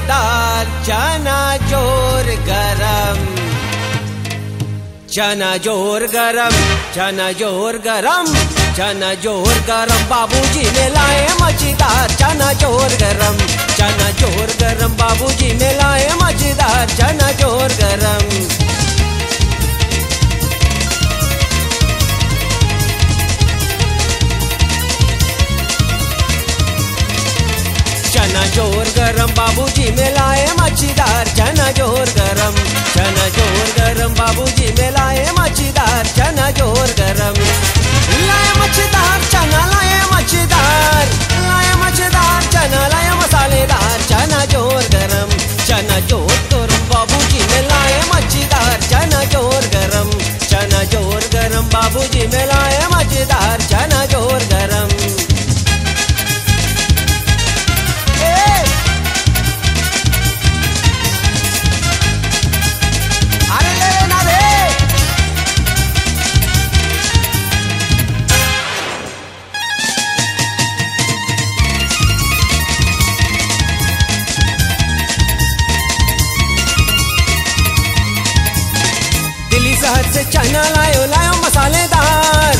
मसालेदार चना ज़ोर गरम। चना ज़ोर गरम, चना ज़ोर गरम, चना ज़ोर गरम। बाबूजी ने लाए मज़ेदार, चना ज़ोर गरम, चना ज़ोर गरम। बाबूजी ज़ोर गरम, बाबूजी में लाए मच्छीदार। चना ज़ोर गरम, चना ज़ोर गरम, बाबूजी में लाए मच्छीदार। चना ज़ोर गरम। लाए मच्छीदार, चना लाए मच्छीदार। लाए मच्छीदार, चना लाए मसालेदार। चना ज़ोर गरम, चना ज़ोर गरम बाबूजी में लाए मच्छीदार। चना ज़ोर गरम, चना ज़ोर गरम, बाबूजी में लाए मच्छीदार। से चना लायो लायो मसालेदार।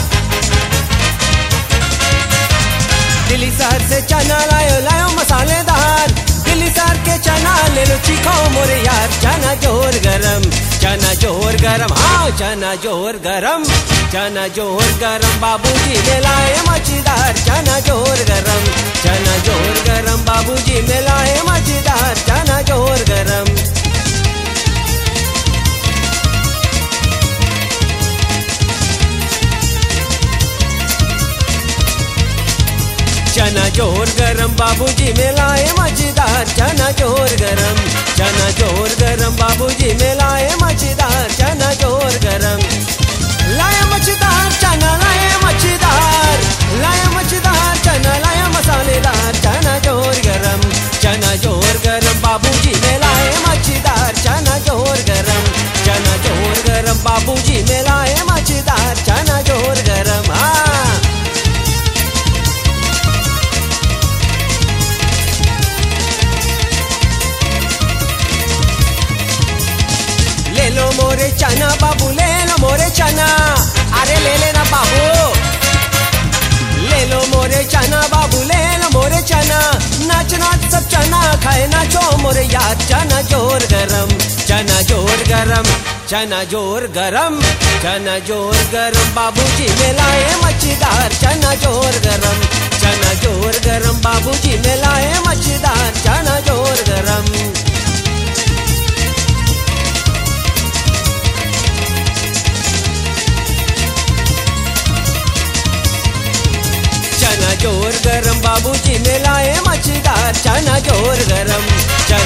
दिल्ली शहर से चना लायो लायो मसालेदार। दिल्ली शहर के चना ले लो चीखो मोरे यार। चना ज़ोर गरम चना ज़ोर गरम। हाँ चना ज़ोर गरम चना ज़ोर गरम। बाबूजी ने लाए मछीदार चना ज़ोर गरम। चना ज़ोर गरम, बाबूजी में लाए मज़ेदार चना ज़ोर गरम। चना ज़ोर गरम, बाबूजी में लाए मज़ेदार चना ज़ोर चना खाए ना मोरे यार चना ज़ोर गरम, चना ज़ोर गरम, चना ज़ोर गरम, चना ज़ोर गरम। बाबूजी में लाए मच्छीदार, चना ज़ोर गरम, चना ज़ोर गरम। बाबूजी में लाए मच्छीदार, चना ज़ोर चना ज़ोर गरम बाबूजी ने लाए मछीदार चना ज़ोर गरम। चना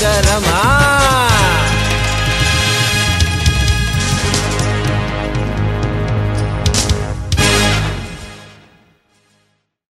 चना